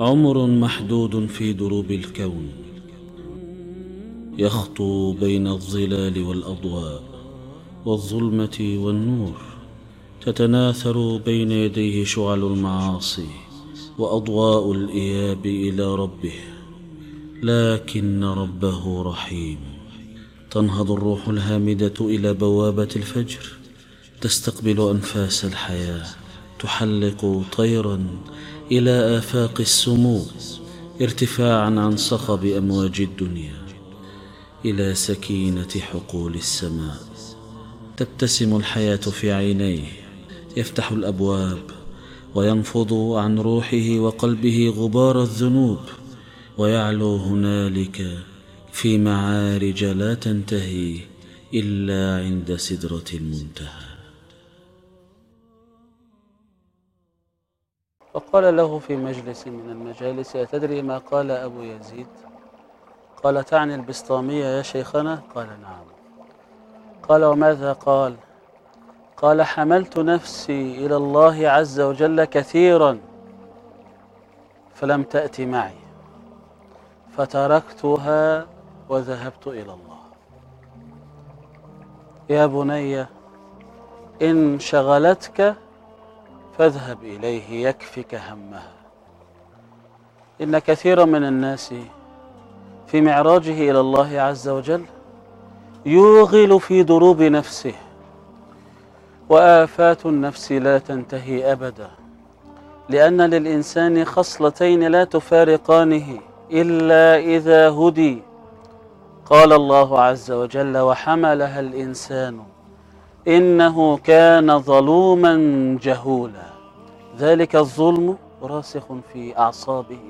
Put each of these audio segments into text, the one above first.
عمر محدود في دروب الكون يخطو بين الظلال والأضواء والظلمة والنور تتناثر بين يديه شعل المعاصي وأضواء الإياب إلى ربه لكن ربه رحيم. تنهض الروح الهامدة إلى بوابة الفجر تستقبل أنفاس الحياة تحلق طيرا إلى آفاق السمو ارتفاعا عن صخب أمواج الدنيا إلى سكينة حقول السماء. تبتسم الحياة في عينيه يفتح الأبواب وينفض عن روحه وقلبه غبار الذنوب ويعلو هنالك في معارج لا تنتهي إلا عند سدرة المنتهى. فقال له في مجلس من المجالس أتدري ما قال أبو يزيد؟ قال تعني البسطامية يا شيخنا؟ قال نعم. قال وماذا قال؟ قال حملت نفسي إلى الله عز وجل كثيرا فلم تأت معي فتركتها وذهبت إلى الله. يا بني إن شغلتك فاذهب إليه يكفك همها. إن كثيرا من الناس في معراجه إلى الله عز وجل يوغل في دروب نفسه وآفات النفس لا تنتهي أبدا لأن للإنسان خصلتين لا تفارقانه إلا إذا هدي. قال الله عز وجل وحملها الإنسان إنه كان ظلوما جهولا. ذلك الظلم راسخ في أعصابه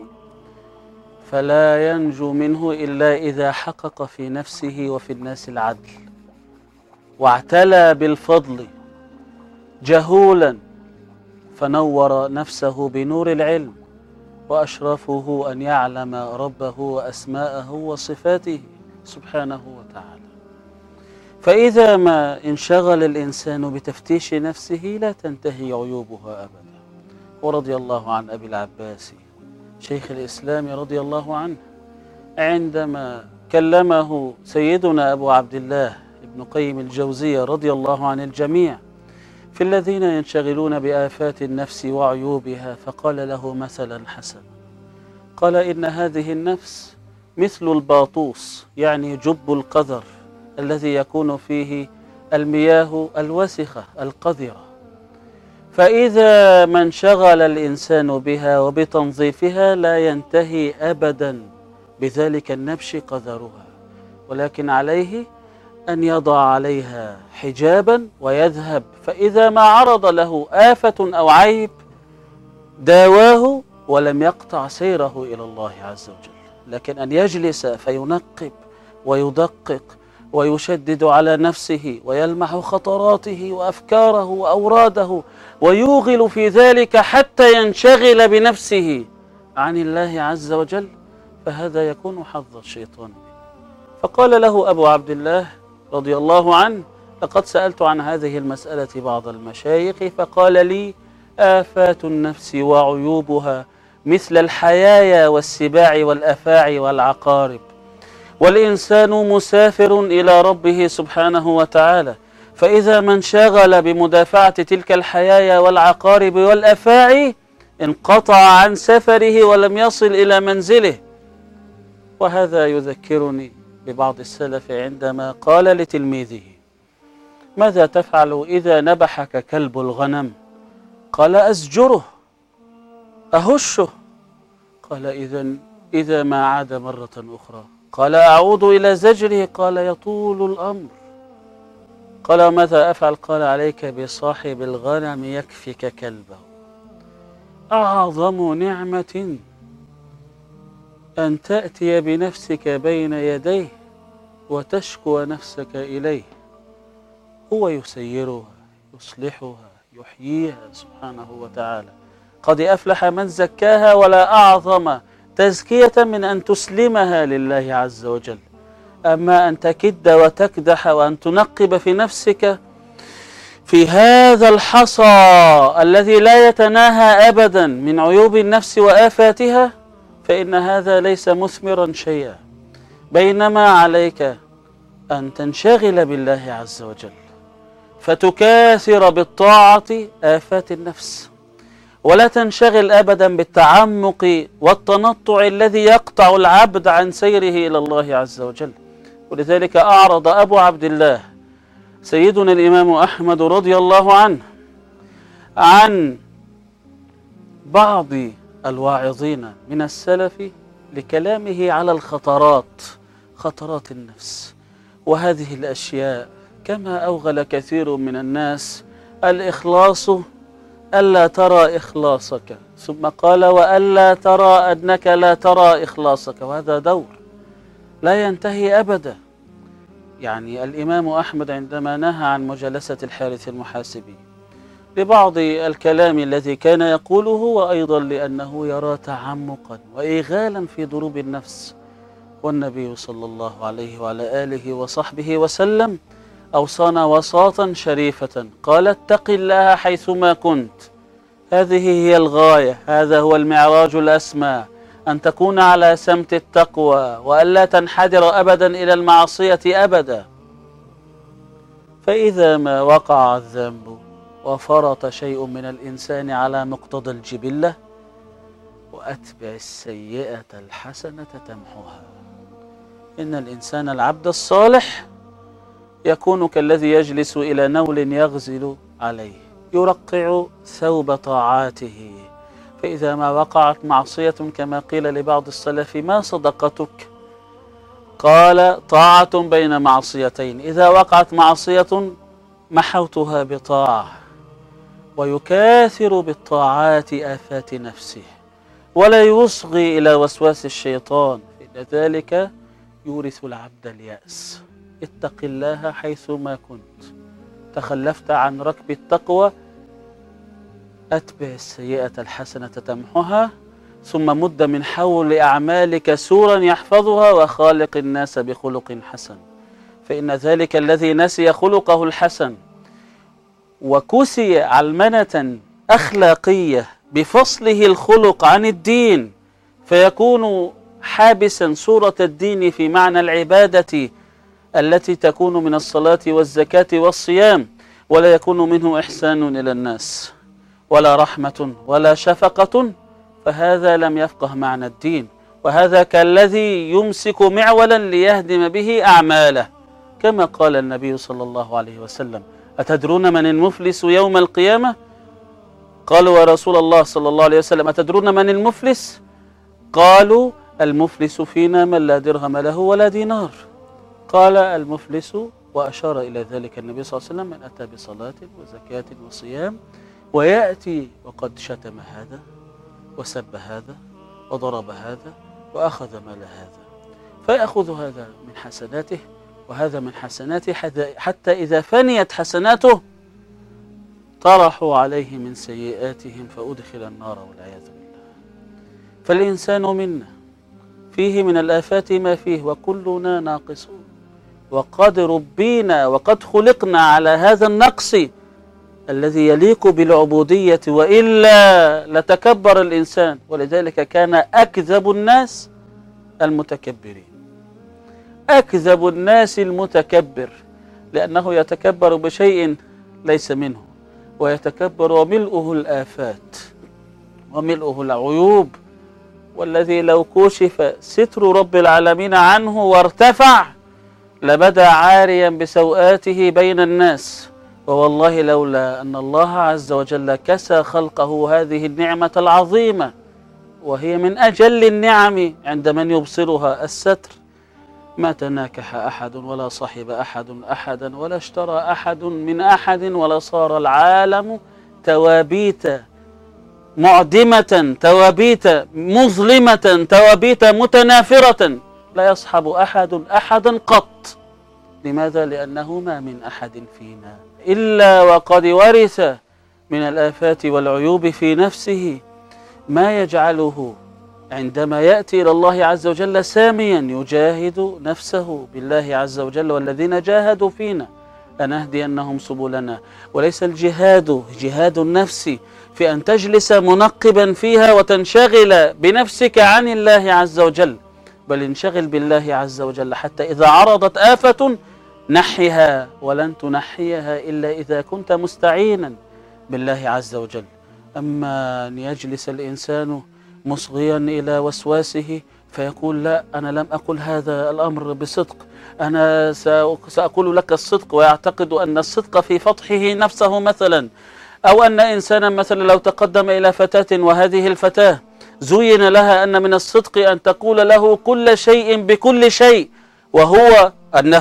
فلا ينجو منه إلا إذا حقق في نفسه وفي الناس العدل. واعتلى بالفضل جهولا فنور نفسه بنور العلم وأشرفه أن يعلم ربه وأسماءه وصفاته سبحانه وتعالى. فإذا ما انشغل الإنسان بتفتيش نفسه لا تنتهي عيوبها أبدا. ورضي الله عن أبي العباس شيخ الإسلام رضي الله عنه عندما كلمه سيدنا أبو عبد الله ابن قيم الجوزية رضي الله عن الجميع في الذين ينشغلون بآفات النفس وعيوبها فقال له مثلا حسنا قال إن هذه النفس مثل الباطوس يعني جب القذر. الذي يكون فيه المياه الوسخة القذرة. فإذا ما انشغل الإنسان بها وبتنظيفها لا ينتهي أبدا بذلك النبش قذرها. ولكن عليه أن يضع عليها حجابا ويذهب. فإذا ما عرض له آفة أو عيب داواه ولم يقطع سيره إلى الله عز وجل. لكن أن يجلس فينقب ويدقق ويشدد على نفسه ويلمح خطراته وأفكاره وأوراده ويوغل في ذلك حتى ينشغل بنفسه عن الله عز وجل فهذا يكون حظ الشيطان. فقال له أبو عبد الله رضي الله عنه لقد سألت عن هذه المسألة بعض المشايخ فقال لي آفات النفس وعيوبها مثل الحيايا والسباع والافاعي والعقارب. والإنسان مسافر إلى ربه سبحانه وتعالى. فإذا من شغل بمدافعة تلك الحيايا والعقارب والأفاعي انقطع عن سفره ولم يصل إلى منزله. وهذا يذكرني ببعض السلف عندما قال لتلميذه ماذا تفعل إذا نبحك كلب الغنم؟ قال أزجره أهشه. قال إذا إذا ما عاد مرة أخرى. قال أعود إلى زجره قال يطول الأمر. قال ماذا أفعل؟ قال عليك بصاحب الغنم يكفك كلبه. أعظم نعمة أن تأتي بنفسك بين يديه وتشكو نفسك إليه. هو يسيرها يصلحها يحييها سبحانه وتعالى. قد أفلح من زكاها ولا أعظم تزكية من أن تسلمها لله عز وجل. أما أن تكد وتكدح وأن تنقب في نفسك في هذا الحصى الذي لا يتناهى ابدا من عيوب النفس وآفاتها فإن هذا ليس مثمرا شيئا. بينما عليك أن تنشغل بالله عز وجل فتكاثر بالطاعة آفات النفس. ولا تنشغل ابدا بالتعمق والتنطع الذي يقطع العبد عن سيره إلى الله عز وجل. ولذلك أعرض أبو عبد الله سيدنا الإمام أحمد رضي الله عنه عن بعض الواعظين من السلف لكلامه على الخطرات خطرات النفس. وهذه الأشياء كما أوغل كثير من الناس الإخلاص ألا ترى إخلاصك. ثم قال وألا ترى أنك لا ترى إخلاصك. وهذا دور لا ينتهي أبدا. يعني الإمام أحمد عندما نهى عن مجالسة الحارث المحاسبي لبعض الكلام الذي كان يقوله وأيضا لأنه يرى تعمقا وايغالا في ضروب النفس والنبي صلى الله عليه وعلى آله وصحبه وسلم. أوصانا وصاة شريفة. قال اتق الله حيثما كنت. هذه هي الغاية هذا هو المعراج الأسمى. أن تكون على سمت التقوى وألا تنحدر أبدا إلى المعصية أبدا. فإذا ما وقع الذنب وفرط شيء من الإنسان على مقتضى الجبلة وأتبع السيئة الحسنة تمحوها. إن الإنسان العبد الصالح يكون كالذي يجلس إلى نول يغزل عليه يرقع ثوب طاعاته. فإذا ما وقعت معصية كما قيل لبعض السلف ما صدقتك؟ قال طاعة بين معصيتين إذا وقعت معصية محوتها بطاعة ويكاثر بالطاعات آفات نفسه ولا يصغي إلى وسواس الشيطان فإن ذلك يورث العبد اليأس. اتق الله حيثما كنت. تخلفت عن ركب التقوى. أتبع السيئة الحسنة تمحها ثم مد من حول أعمالك سورا يحفظها وخالق الناس بخلق حسن. فإن ذلك الذي نسي خلقه الحسن. وكسي علمنة أخلاقية بفصله الخلق عن الدين. فيكون حابسا صورة الدين في معنى العبادة التي تكون من الصلاة والزكاة والصيام ولا يكون منه إحسان إلى الناس ولا رحمة ولا شفقة فهذا لم يفقه معنى الدين وهذا كالذي يمسك معولا ليهدم به أعماله كما قال النبي صلى الله عليه وسلم أتدرون من المفلس يوم القيامة؟ قالوا يا رسول الله صلى الله عليه وسلم أتدرون من المفلس؟ قالوا المفلس فينا من لا درهم له ولا دينار. قال المفلس وأشار إلى ذلك النبي صلى الله عليه وسلم من أتى بصلاة وزكاة وصيام ويأتي وقد شتم هذا وسب هذا وضرب هذا وأخذ مال هذا فيأخذ هذا من حسناته وهذا من حسناته حتى إذا فنيت حسناته طرحوا عليه من سيئاتهم فأدخل النار والعياذ بالله. فالإنسان منا فيه من الآفات ما فيه وكلنا ناقصون. وقد ربينا وقد خلقنا على هذا النقص الذي يليق بالعبودية وإلا لتكبر الإنسان. ولذلك كان أكذب الناس المتكبرين. أكذب الناس المتكبر لأنه يتكبر بشيء ليس منه ويتكبر وملؤه الآفات وملؤه العيوب والذي لو كشف ستر رب العالمين عنه وارتفع لبدا عاريا بسوآته بين الناس. ووالله لولا أن الله عز وجل كسى خلقه هذه النعمة العظيمة وهي من أجل النعم عند من يبصرها الستر. ما تناكح أحد ولا صحب أحد أحدا ولا اشترى أحد من أحد ولا صار العالم توابيت معدمة توابيت مظلمة توابيت متنافرة. لا يصحب أحد أحدا قط. لماذا؟ لأنه ما من أحد فينا. إلا وقد ورث من الآفات والعيوب في نفسه ما يجعله عندما يأتي إلى الله عز وجل ساميا يجاهد نفسه بالله عز وجل والذين جاهدوا فينا. لنهدينهم سبلنا. وليس الجهاد جهاد النفس في أن تجلس منقبا فيها وتنشغل بنفسك عن الله عز وجل. بل انشغل بالله عز وجل حتى إذا عرضت آفة نحها ولن تنحيها إلا إذا كنت مستعينا بالله عز وجل. أما أن يجلس الإنسان مصغيا إلى وسواسه فيقول لا أنا لم أقل هذا الأمر بصدق. أنا سأقول لك الصدق ويعتقد أن الصدق في فتحه نفسه مثلا. أو أن إنسانا مثلا لو تقدم إلى فتاة وهذه الفتاة زين لها أن من الصدق أن تقول له كل شيء بكل شيء وهو أن,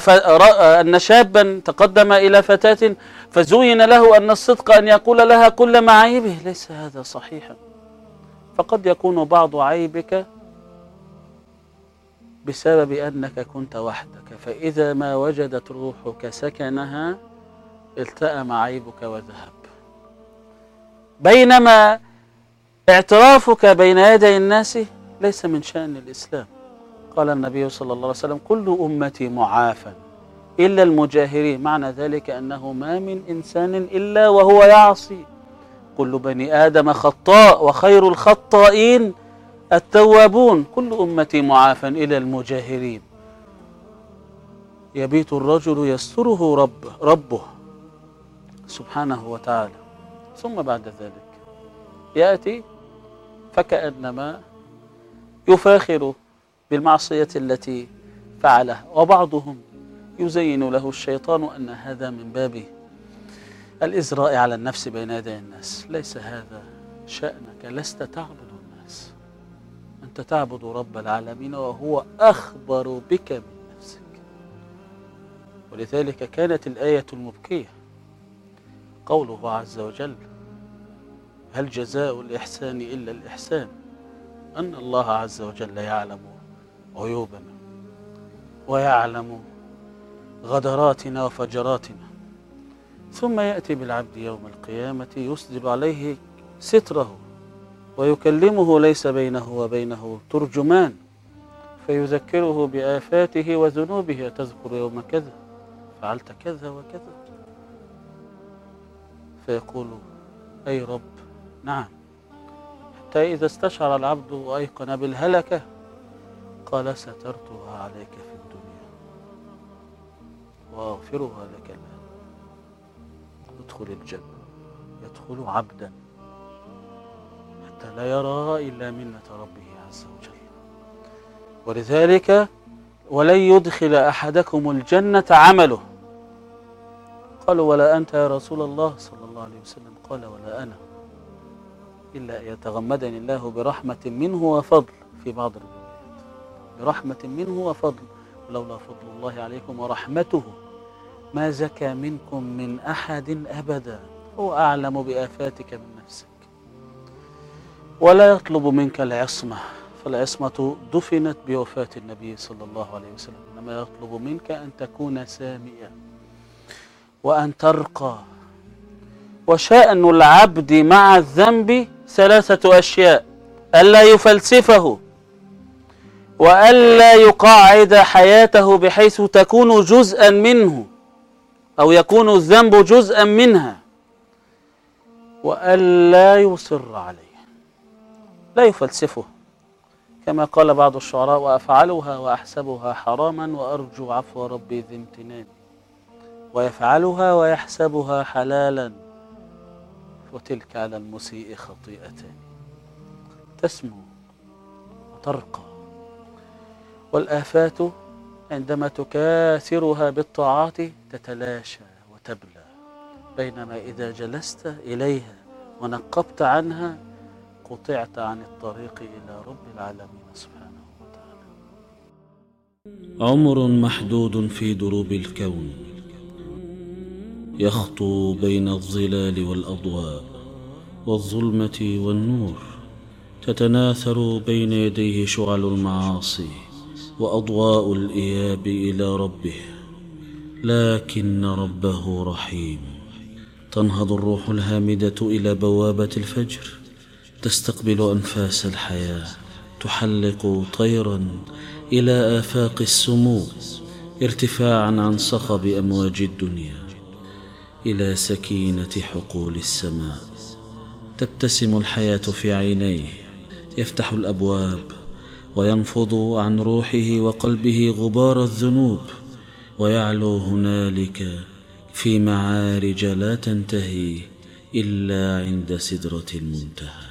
أن شابا تقدم إلى فتاة فزين له أن الصدق أن يقول لها كل معايبه. ليس هذا صحيحا. فقد يكون بعض عيبك بسبب أنك كنت وحدك. فإذا ما وجدت روحك سكنها التأم عيبك وذهب. بينما اعترافك بين يدي الناس ليس من شأن الإسلام. قال النبي صلى الله عليه وسلم كل أمتي معافى إلا المجاهرين. معنى ذلك أنه ما من إنسان إلا وهو يعصي. كل بني آدم خطاء وخير الخطائين التوابون. كل أمتي معافى إلى المجاهرين. يبيت الرجل يستره ربه, ربه سبحانه وتعالى. ثم بعد ذلك يأتي فكأنما يفاخر بالمعصية التي فعلها وبعضهم يزين له الشيطان أن هذا من باب الإزراء على النفس بين يدي الناس. ليس هذا شأنك لست تعبد الناس. أنت تعبد رب العالمين وهو أخبر بك من نفسك. ولذلك كانت الآية المبكية قوله عز وجل هل جزاء الإحسان إلا الإحسان؟ أن الله عز وجل يعلم عيوبنا ويعلم غدراتنا وفجراتنا. ثم يأتي بالعبد يوم القيامة يسدل عليه ستره ويكلمه ليس بينه وبينه ترجمان فيذكره بآفاته وذنوبه تذكر يوم كذا؟ فعلت كذا وكذا. فيقول أي رب. نعم. حتى إذا استشعر العبد وأيقن بالهلكة قال سترتها عليك في الدنيا. وأغفرها لك الآن. ادخل الجنة. يدخل عبدا. حتى لا يرى إلا منة ربه عز وجل. ولذلك ولن يدخل أحدكم الجنة عمله. قالوا ولا أنت يا رسول الله صلى الله عليه وسلم. قال ولا أنا. إلا أن يتغمدني الله برحمة منه وفضل في بعض الروايات. برحمة منه وفضل. ولولا فضل الله عليكم ورحمته ما زكى منكم من أحد أبدا. هو أعلم بآفاتك من نفسك. ولا يطلب منك العصمة. فالعصمة دفنت بوفاة النبي صلى الله عليه وسلم. إنما يطلب منك أن تكون ساميا وأن ترقى. وشأن العبد مع الذنب ثلاثة أشياء ألا يفلسفه وألا يقعد حياته بحيث تكون جزءا منه أو يكون الذنب جزءا منها. وألا يصر عليه. لا يفلسفه كما قال بعض الشعراء وأفعلها وأحسبها حراما وأرجو عفو ربي ذي امتنان. ويفعلها ويحسبها حلالا. وتلك على المسيء خطيئتان تسمو وترقى. والآفات عندما تكاثرها بالطاعات تتلاشى وتبلى. بينما إذا جلست إليها ونقبت عنها قطعت عن الطريق إلى رب العالمين سبحانه وتعالى. عمر محدود في دروب الكون. يخطو بين الظلال والأضواء والظلمة والنور تتناثر بين يديه شعل المعاصي وأضواء الإياب إلى ربه لكن ربه رحيم. تنهض الروح الهامدة إلى بوابة الفجر تستقبل أنفاس الحياة تحلق طيرا إلى آفاق السمو ارتفاعا عن صخب أمواج الدنيا. إلى سكينة حقول السماء. تبتسم الحياة في عينيه يفتح الأبواب وينفض عن روحه وقلبه غبار الذنوب ويعلو هنالك في معارج لا تنتهي إلا عند سدرة المنتهى.